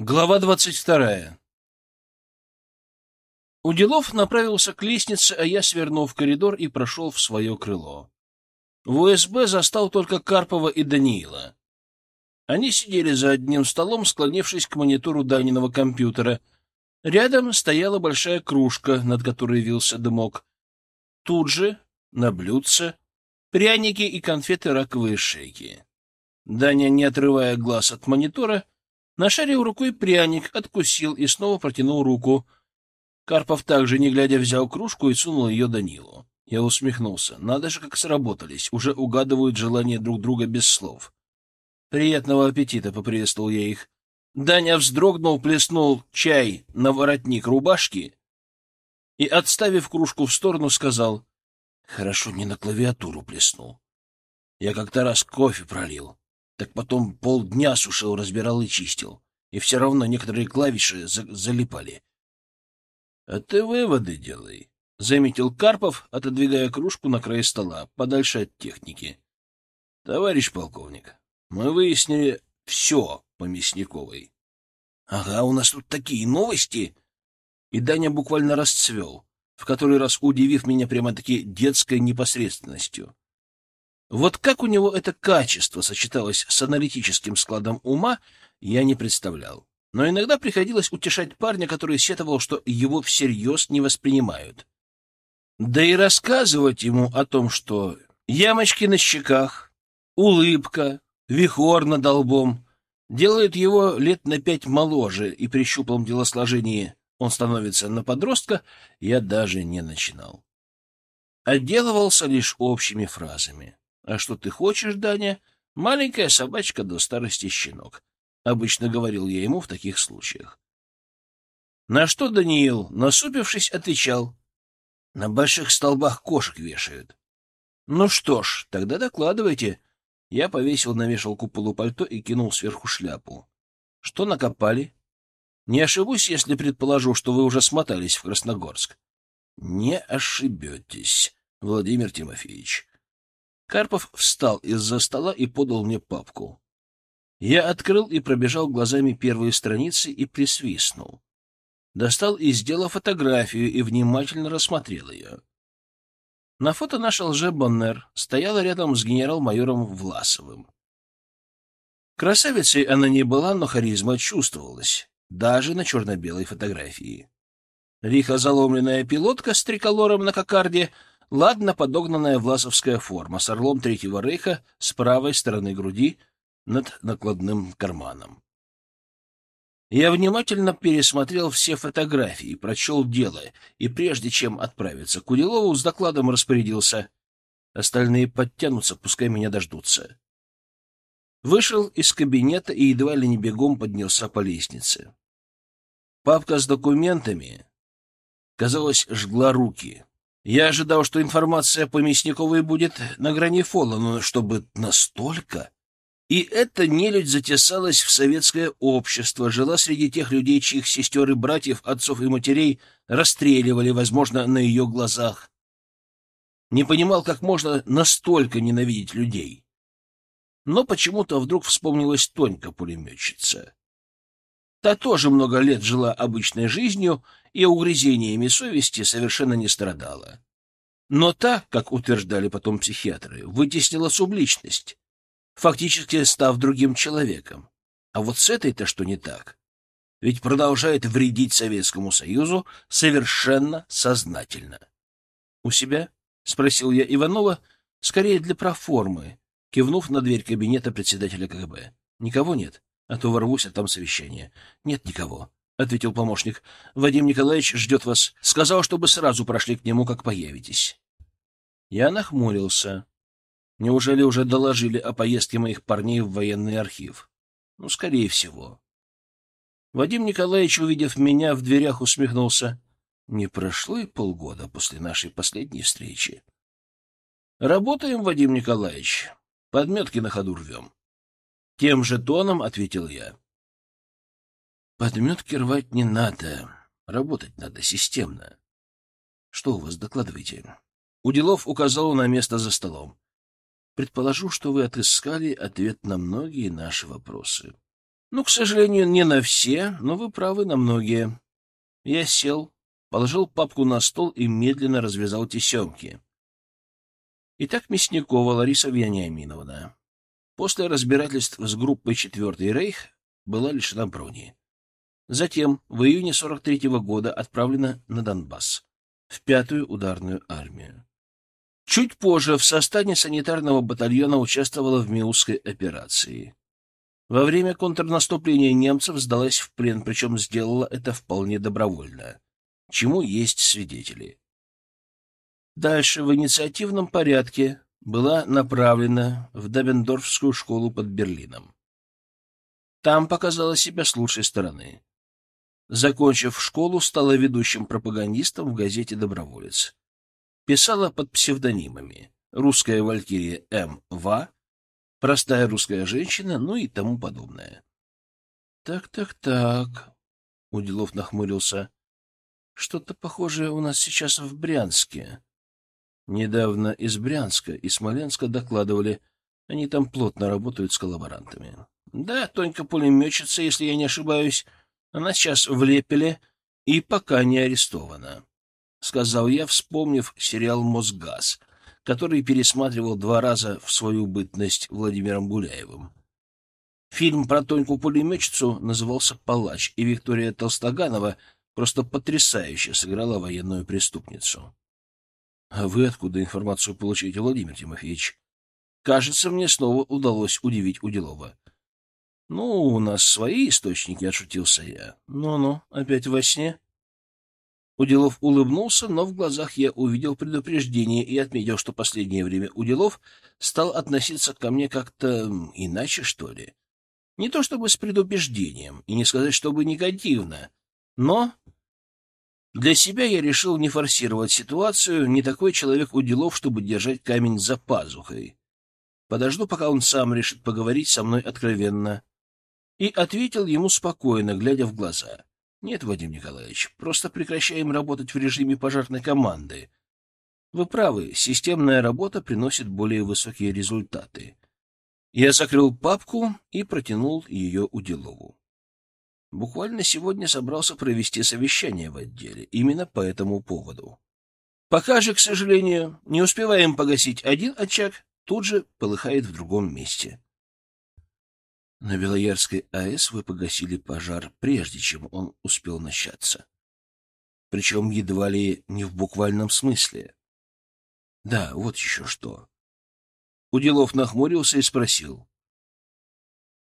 Глава двадцать вторая Уделов направился к лестнице, а я свернул в коридор и прошел в свое крыло. В УСБ застал только Карпова и Даниила. Они сидели за одним столом, склонившись к монитору Даниного компьютера. Рядом стояла большая кружка, над которой вился дымок. Тут же, на блюдце, пряники и конфеты раковые шейки. Даня, не отрывая глаз от монитора, — Нашарил рукой пряник, откусил и снова протянул руку. Карпов также, не глядя, взял кружку и сунул ее Данилу. Я усмехнулся. Надо же, как сработались. Уже угадывают желание друг друга без слов. «Приятного аппетита!» — поприветствовал я их. Даня вздрогнул, плеснул чай на воротник рубашки и, отставив кружку в сторону, сказал, «Хорошо, не на клавиатуру плеснул. Я как-то раз кофе пролил. Так потом полдня сушил, разбирал и чистил. И все равно некоторые клавиши за залипали. — А ты выводы делай, — заметил Карпов, отодвигая кружку на край стола, подальше от техники. — Товарищ полковник, мы выяснили все по Мясниковой. — Ага, у нас тут такие новости! И Даня буквально расцвел, в который раз удивив меня прямо-таки детской непосредственностью. Вот как у него это качество сочеталось с аналитическим складом ума, я не представлял. Но иногда приходилось утешать парня, который сетовал, что его всерьез не воспринимают. Да и рассказывать ему о том, что ямочки на щеках, улыбка, вихор над долбом делают его лет на пять моложе, и при щуплом телосложении он становится на подростка, я даже не начинал. Отделывался лишь общими фразами. А что ты хочешь, Даня? Маленькая собачка до старости щенок. Обычно говорил я ему в таких случаях. На что Даниил, насупившись, отвечал. На больших столбах кошек вешают. Ну что ж, тогда докладывайте. Я повесил на вешалку полупальто и кинул сверху шляпу. Что накопали? Не ошибусь, если предположу, что вы уже смотались в Красногорск. Не ошибетесь, Владимир Тимофеевич. Карпов встал из-за стола и подал мне папку. Я открыл и пробежал глазами первые страницы и присвистнул. Достал из дела фотографию и внимательно рассмотрел ее. На фото наш лже-боннер стояла рядом с генерал-майором Власовым. Красавицей она не была, но харизма чувствовалась, даже на черно-белой фотографии. Лихо заломленная пилотка с триколором на кокарде — ладно подогнанная власовская форма с орлом Третьего Рейха с правой стороны груди над накладным карманом. Я внимательно пересмотрел все фотографии, прочел дело, и прежде чем отправиться к Уделову, с докладом распорядился. Остальные подтянутся, пускай меня дождутся. Вышел из кабинета и едва ли не бегом поднялся по лестнице. Папка с документами, казалось, жгла руки. Я ожидал, что информация по Мясниковой будет на грани фола, но чтобы настолько... И эта нелюдь затесалась в советское общество, жила среди тех людей, чьих сестер и братьев, отцов и матерей расстреливали, возможно, на ее глазах. Не понимал, как можно настолько ненавидеть людей. Но почему-то вдруг вспомнилась Тонька-пулеметчица. Та тоже много лет жила обычной жизнью и угрызениями совести совершенно не страдала. Но та, как утверждали потом психиатры, вытеснила субличность, фактически став другим человеком. А вот с этой-то что не так? Ведь продолжает вредить Советскому Союзу совершенно сознательно. — У себя? — спросил я Иванова, скорее для проформы, кивнув на дверь кабинета председателя КГБ. — Никого нет? а то ворвусь, а там совещание. — Нет никого, — ответил помощник. — Вадим Николаевич ждет вас. Сказал, чтобы сразу прошли к нему, как появитесь. Я нахмурился. Неужели уже доложили о поездке моих парней в военный архив? Ну, скорее всего. Вадим Николаевич, увидев меня, в дверях усмехнулся. Не прошло и полгода после нашей последней встречи. Работаем, Вадим Николаевич. Подметки на ходу рвем. Тем же тоном ответил я. Подметки рвать не надо. Работать надо системно. Что у вас, докладывайте. Уделов указал на место за столом. Предположу, что вы отыскали ответ на многие наши вопросы. Ну, к сожалению, не на все, но вы правы на многие. Я сел, положил папку на стол и медленно развязал тесемки. Итак, Мясникова Лариса Вениаминовна. После разбирательств с группой «Четвертый рейх» была лишена брони. Затем, в июне 43-го года, отправлена на Донбасс, в пятую ударную армию. Чуть позже в составе санитарного батальона участвовала в Миусской операции. Во время контрнаступления немцев сдалась в плен, причем сделала это вполне добровольно, чему есть свидетели. Дальше в инициативном порядке была направлена в Дабендорфскую школу под Берлином. Там показала себя с лучшей стороны. Закончив школу, стала ведущим пропагандистом в газете «Доброволец». Писала под псевдонимами «Русская валькирия М.В», «Простая русская женщина», ну и тому подобное. «Так, так, так», — Уделов нахмурился, — «что-то похожее у нас сейчас в Брянске». Недавно из Брянска и Смоленска докладывали, они там плотно работают с коллаборантами. Да, Тонька пулеметчица, если я не ошибаюсь, она сейчас в Лепеле и пока не арестована, — сказал я, вспомнив сериал «Мосгаз», который пересматривал два раза в свою бытность Владимиром Гуляевым. Фильм про Тоньку-пулеметчицу назывался «Палач», и Виктория Толстоганова просто потрясающе сыграла военную преступницу. — А вы откуда информацию получаете, Владимир Тимофеевич? Кажется, мне снова удалось удивить Уделова. — Ну, у нас свои источники, — отшутился я. Ну — опять во сне? Уделов улыбнулся, но в глазах я увидел предупреждение и отметил, что последнее время Уделов стал относиться ко мне как-то иначе, что ли. Не то чтобы с предубеждением, и не сказать, чтобы негативно, но для себя я решил не форсировать ситуацию, не такой человек у делов, чтобы держать камень за пазухой. Подожду, пока он сам решит поговорить со мной откровенно. И ответил ему спокойно, глядя в глаза. Нет, Вадим Николаевич, просто прекращаем работать в режиме пожарной команды. Вы правы, системная работа приносит более высокие результаты. Я закрыл папку и протянул ее Уделову. Буквально сегодня собрался провести совещание в отделе именно по этому поводу. Пока же, к сожалению, не успеваем погасить один очаг, тут же полыхает в другом месте. На Белоярской АЭС вы погасили пожар, прежде чем он успел начаться. Причем едва ли не в буквальном смысле. Да, вот еще что. Уделов нахмурился и спросил.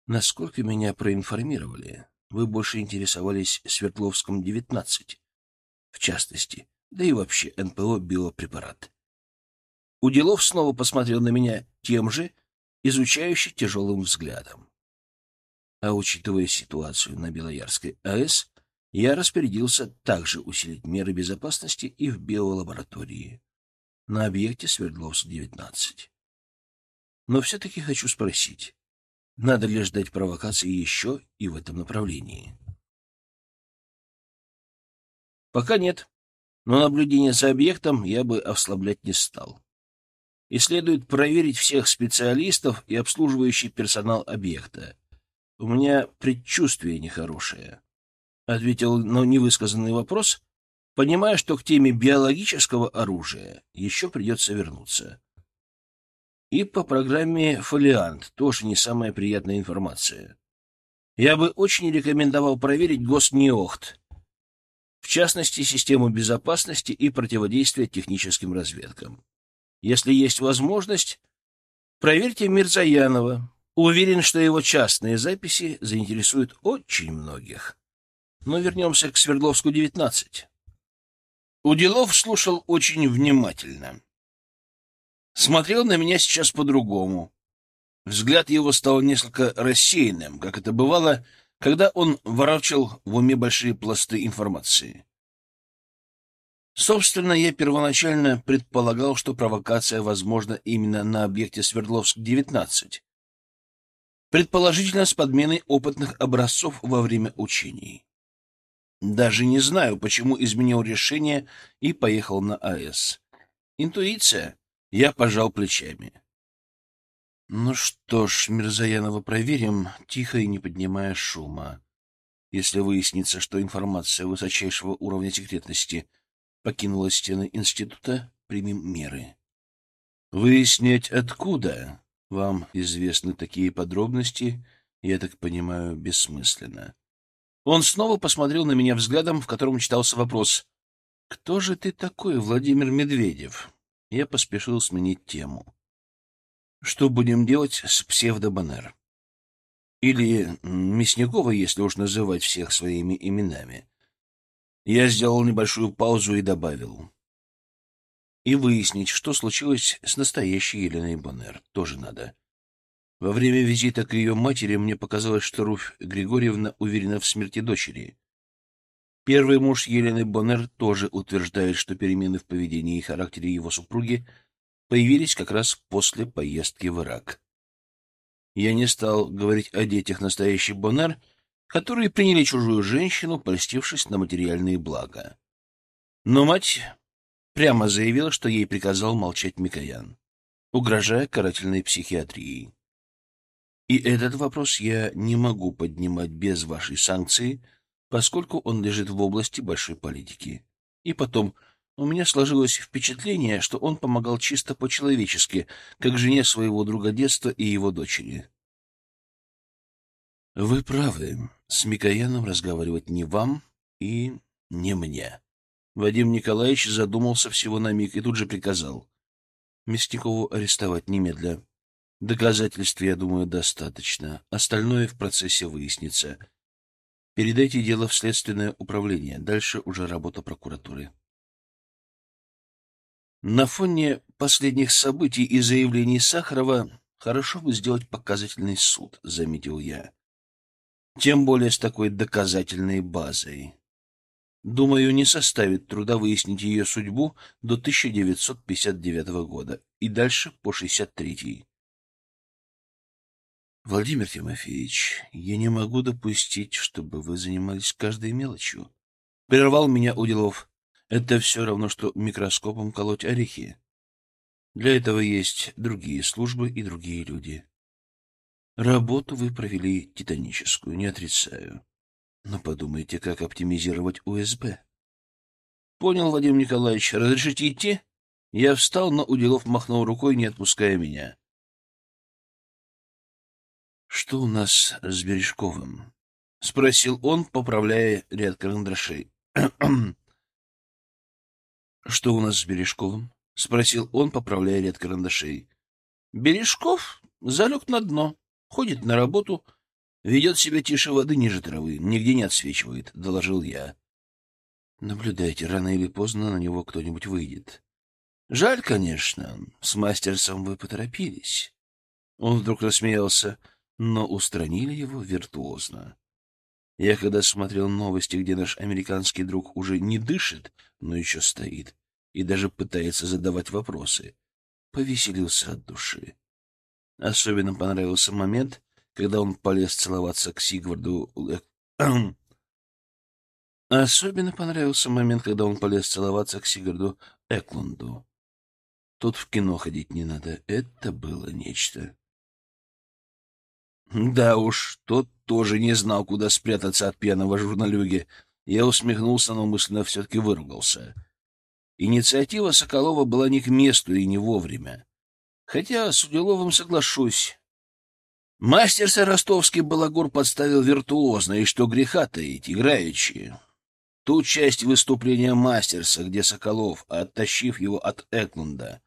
Насколько меня проинформировали, вы больше интересовались Свердловском 19, в частности, да и вообще НПО «Биопрепарат». Уделов снова посмотрел на меня тем же, изучающе тяжелым взглядом. А учитывая ситуацию на Белоярской АЭС, я распорядился также усилить меры безопасности и в биолаборатории на объекте Свердловск-19. Но все-таки хочу спросить, надо ли ждать провокации еще и в этом направлении? Пока нет, но наблюдение за объектом я бы ослаблять не стал. И следует проверить всех специалистов и обслуживающий персонал объекта. У меня предчувствие нехорошее. Ответил на невысказанный вопрос, понимая, что к теме биологического оружия еще придется вернуться. И по программе «Фолиант» тоже не самая приятная информация. Я бы очень рекомендовал проверить Госнеохт, в частности, систему безопасности и противодействия техническим разведкам. Если есть возможность, проверьте Мирзаянова. Уверен, что его частные записи заинтересуют очень многих. Но вернемся к Свердловску, 19. Уделов слушал очень внимательно смотрел на меня сейчас по-другому. Взгляд его стал несколько рассеянным, как это бывало, когда он ворочал в уме большие пласты информации. Собственно, я первоначально предполагал, что провокация возможна именно на объекте Свердловск-19, предположительно с подменой опытных образцов во время учений. Даже не знаю, почему изменил решение и поехал на АЭС. Интуиция. Я пожал плечами. Ну что ж, Мирзаянова проверим, тихо и не поднимая шума. Если выяснится, что информация высочайшего уровня секретности покинула стены института, примем меры. Выяснять откуда вам известны такие подробности, я так понимаю, бессмысленно. Он снова посмотрел на меня взглядом, в котором читался вопрос. «Кто же ты такой, Владимир Медведев?» Я поспешил сменить тему. Что будем делать с псевдобанер? Или Мясникова, если уж называть всех своими именами. Я сделал небольшую паузу и добавил. И выяснить, что случилось с настоящей Еленой Боннер, тоже надо. Во время визита к ее матери мне показалось, что Руфь Григорьевна уверена в смерти дочери. Первый муж Елены Боннер тоже утверждает, что перемены в поведении и характере его супруги — появились как раз после поездки в Ирак. Я не стал говорить о детях настоящий Боннер, которые приняли чужую женщину, польстившись на материальные блага. Но мать прямо заявила, что ей приказал молчать Микоян, угрожая карательной психиатрией. И этот вопрос я не могу поднимать без вашей санкции, поскольку он лежит в области большой политики. И потом, у меня сложилось впечатление, что он помогал чисто по-человечески, как жене своего друга детства и его дочери. Вы правы. С Микояном разговаривать не вам и не мне. Вадим Николаевич задумался всего на миг и тут же приказал. Мясникову арестовать немедля. Доказательств, я думаю, достаточно. Остальное в процессе выяснится. Передайте дело в следственное управление. Дальше уже работа прокуратуры. На фоне последних событий и заявлений Сахарова хорошо бы сделать показательный суд, заметил я. Тем более с такой доказательной базой. Думаю, не составит труда выяснить ее судьбу до 1959 года и дальше по 63-й. Владимир Тимофеевич, я не могу допустить, чтобы вы занимались каждой мелочью. Прервал меня Уделов. Это все равно, что микроскопом колоть орехи. Для этого есть другие службы и другие люди. Работу вы провели титаническую, не отрицаю. Но подумайте, как оптимизировать УСБ. Понял, Владимир Николаевич. Разрешите идти? Я встал, но Уделов махнул рукой, не отпуская меня. Что у нас с Бережковым? — спросил он, поправляя ряд карандашей. Что у нас с Бережковым? — спросил он, поправляя ряд карандашей. — Бережков залег на дно, ходит на работу, ведет себя тише воды ниже травы, нигде не отсвечивает, — доложил я. — Наблюдайте, рано или поздно на него кто-нибудь выйдет. — Жаль, конечно, с мастерсом вы поторопились. Он вдруг рассмеялся, но устранили его виртуозно. Я когда смотрел новости, где наш американский друг уже не дышит, но еще стоит и даже пытается задавать вопросы, повеселился от души. Особенно понравился момент, когда он полез целоваться к Сигварду... Особенно понравился момент, когда он полез целоваться к Сигварду Эклунду. Тут в кино ходить не надо. Это было нечто. Да уж, тот тоже не знал, куда спрятаться от пьяного журналюги. Я усмехнулся, но мысленно все-таки выругался. Инициатива Соколова была не к месту и не вовремя. Хотя с Уделовым соглашусь. Мастерса ростовский балагур подставил виртуозно, и что греха таить, играючи. Ту часть выступления Мастерса, где Соколов, оттащив его от Эклунда,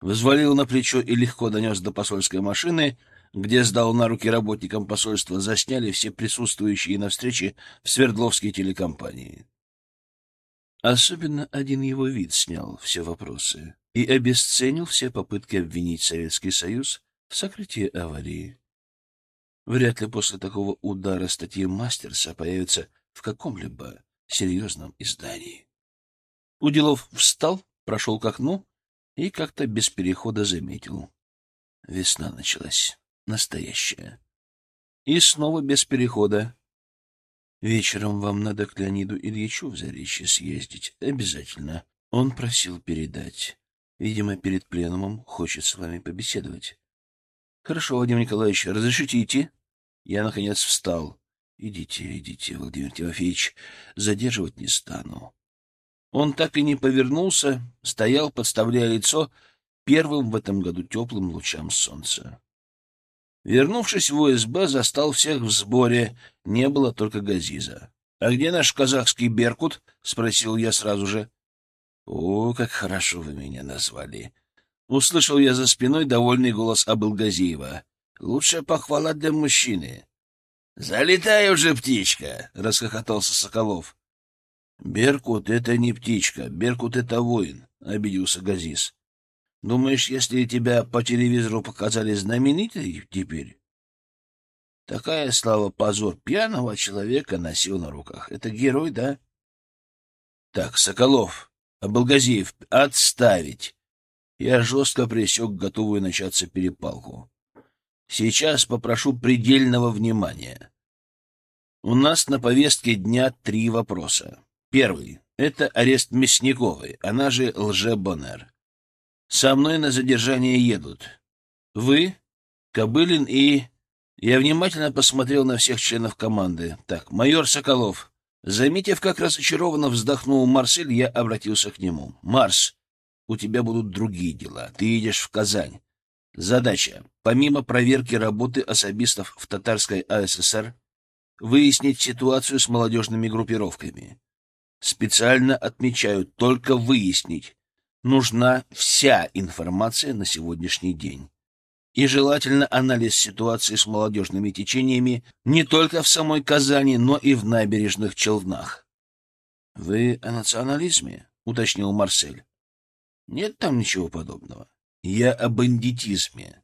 взвалил на плечо и легко донес до посольской машины — где сдал на руки работникам посольства, засняли все присутствующие на встрече в Свердловской телекомпании. Особенно один его вид снял все вопросы и обесценил все попытки обвинить Советский Союз в сокрытии аварии. Вряд ли после такого удара статьи Мастерса появится в каком-либо серьезном издании. Уделов встал, прошел к окну и как-то без перехода заметил. Весна началась настоящее. И снова без перехода. Вечером вам надо к Леониду Ильичу в Заречье съездить. Обязательно. Он просил передать. Видимо, перед пленумом хочет с вами побеседовать. Хорошо, Владимир Николаевич, разрешите идти? Я, наконец, встал. Идите, идите, Владимир Тимофеевич, задерживать не стану. Он так и не повернулся, стоял, подставляя лицо первым в этом году теплым лучам солнца. Вернувшись в УСБ, застал всех в сборе, не было только Газиза. — А где наш казахский Беркут? — спросил я сразу же. — О, как хорошо вы меня назвали! Услышал я за спиной довольный голос Абылгазиева. — Лучшая похвала для мужчины. — Залетай уже, птичка! — расхохотался Соколов. — Беркут — это не птичка, Беркут — это воин, — обиделся Газиз. Думаешь, если тебя по телевизору показали знаменитый теперь? Такая слава позор пьяного человека носил на руках. Это герой, да? Так, Соколов, Абалгазиев, отставить. Я жестко пресек готовую начаться перепалку. Сейчас попрошу предельного внимания. У нас на повестке дня три вопроса. Первый — это арест Мясниковой, она же Лже-Боннер. Со мной на задержание едут. Вы, Кобылин и... Я внимательно посмотрел на всех членов команды. Так, майор Соколов. Заметив, как разочарованно вздохнул Марсель, я обратился к нему. «Марс, у тебя будут другие дела. Ты едешь в Казань. Задача, помимо проверки работы особистов в Татарской АССР, выяснить ситуацию с молодежными группировками. Специально отмечаю, только выяснить, нужна вся информация на сегодняшний день. И желательно анализ ситуации с молодежными течениями не только в самой Казани, но и в набережных Челнах. — Вы о национализме? — уточнил Марсель. — Нет там ничего подобного. Я о бандитизме.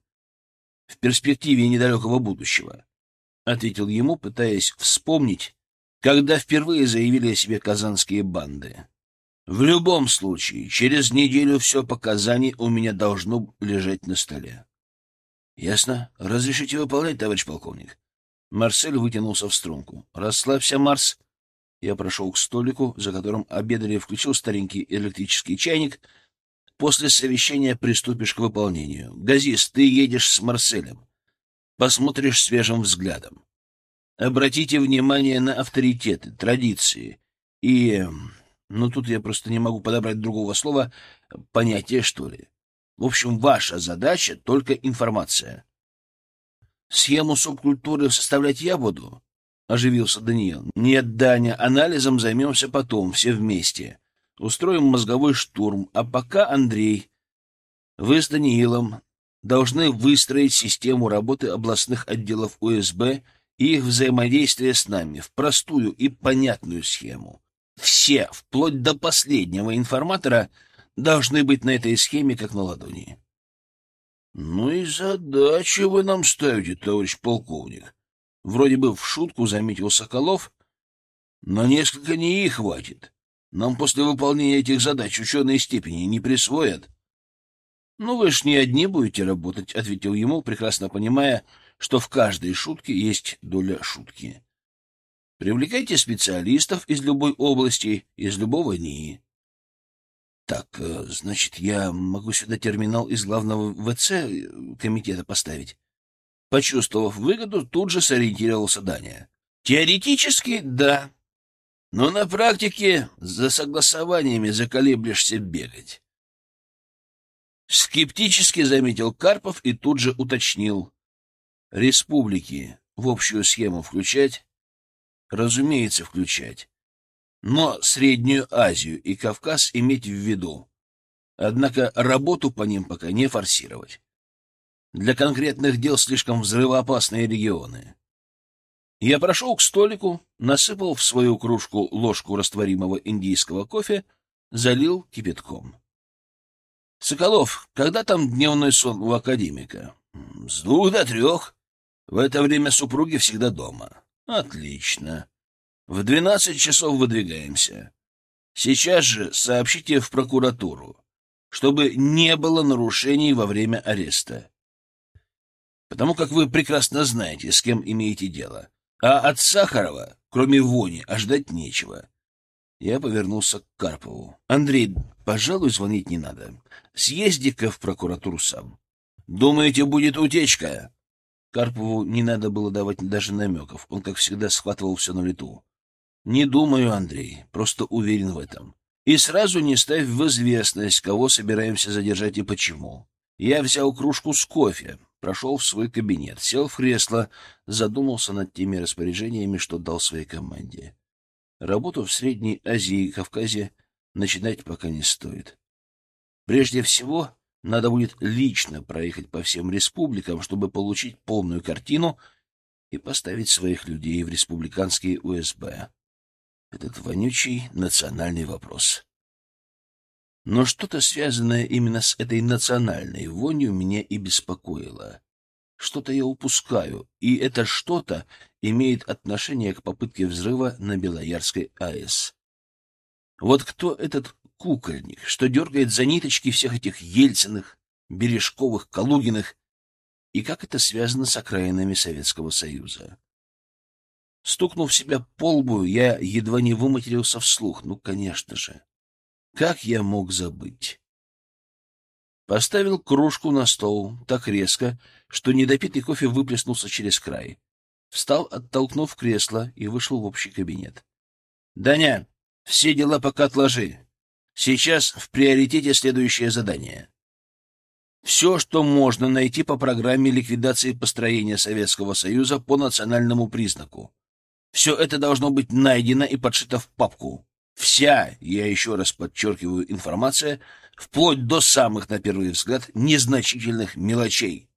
В перспективе недалекого будущего, — ответил ему, пытаясь вспомнить, когда впервые заявили о себе казанские банды. В любом случае, через неделю все показания у меня должно лежать на столе. — Ясно. Разрешите выполнять, товарищ полковник? Марсель вытянулся в струнку. — Расслабься, Марс. Я прошел к столику, за которым обедали, включил старенький электрический чайник. После совещания приступишь к выполнению. Газис, ты едешь с Марселем. Посмотришь свежим взглядом. Обратите внимание на авторитеты, традиции и но тут я просто не могу подобрать другого слова, понятие, что ли. В общем, ваша задача — только информация. Схему субкультуры составлять я буду? — оживился Даниил. — Нет, Даня, анализом займемся потом, все вместе. Устроим мозговой штурм, а пока, Андрей, вы с Даниилом должны выстроить систему работы областных отделов УСБ и их взаимодействия с нами в простую и понятную схему. Все, вплоть до последнего информатора, должны быть на этой схеме как на ладони. — Ну и задачи вы нам ставите, товарищ полковник. Вроде бы в шутку заметил Соколов, но несколько не их хватит. Нам после выполнения этих задач ученые степени не присвоят. — Ну вы ж не одни будете работать, — ответил ему, прекрасно понимая, что в каждой шутке есть доля шутки. Привлекайте специалистов из любой области, из любого НИИ. Так, э, значит, я могу сюда терминал из главного ВЦ комитета поставить? Почувствовав выгоду, тут же сориентировался Даня. Теоретически, да. Но на практике за согласованиями заколеблешься бегать. Скептически заметил Карпов и тут же уточнил. Республики в общую схему включать? разумеется, включать. Но Среднюю Азию и Кавказ иметь в виду. Однако работу по ним пока не форсировать. Для конкретных дел слишком взрывоопасные регионы. Я прошел к столику, насыпал в свою кружку ложку растворимого индийского кофе, залил кипятком. «Соколов, когда там дневной сон у академика?» «С двух до трех. В это время супруги всегда дома. Отлично. В двенадцать часов выдвигаемся. Сейчас же сообщите в прокуратуру, чтобы не было нарушений во время ареста. Потому как вы прекрасно знаете, с кем имеете дело. А от Сахарова, кроме вони, ожидать нечего. Я повернулся к Карпову. Андрей, пожалуй, звонить не надо. Съезди-ка в прокуратуру сам. Думаете, будет утечка? Карпову не надо было давать даже намеков. Он, как всегда, схватывал все на лету. Не думаю, Андрей, просто уверен в этом. И сразу не ставь в известность, кого собираемся задержать и почему. Я взял кружку с кофе, прошел в свой кабинет, сел в кресло, задумался над теми распоряжениями, что дал своей команде. Работу в Средней Азии и Кавказе начинать пока не стоит. Прежде всего, надо будет лично проехать по всем республикам, чтобы получить полную картину и поставить своих людей в республиканские УСБ. Этот вонючий национальный вопрос. Но что-то связанное именно с этой национальной вонью меня и беспокоило. Что-то я упускаю, и это что-то имеет отношение к попытке взрыва на Белоярской АЭС. Вот кто этот кукольник, что дергает за ниточки всех этих Ельциных, Бережковых, Калугиных, и как это связано с окраинами Советского Союза? Стукнув себя по лбу, я едва не выматерился вслух. Ну, конечно же. Как я мог забыть? Поставил кружку на стол так резко, что недопитый кофе выплеснулся через край. Встал, оттолкнув кресло, и вышел в общий кабинет. — Даня, все дела пока отложи. Сейчас в приоритете следующее задание. Все, что можно найти по программе ликвидации построения Советского Союза по национальному признаку. Все это должно быть найдено и подшито в папку. Вся, я еще раз подчеркиваю, информация, вплоть до самых, на первый взгляд, незначительных мелочей.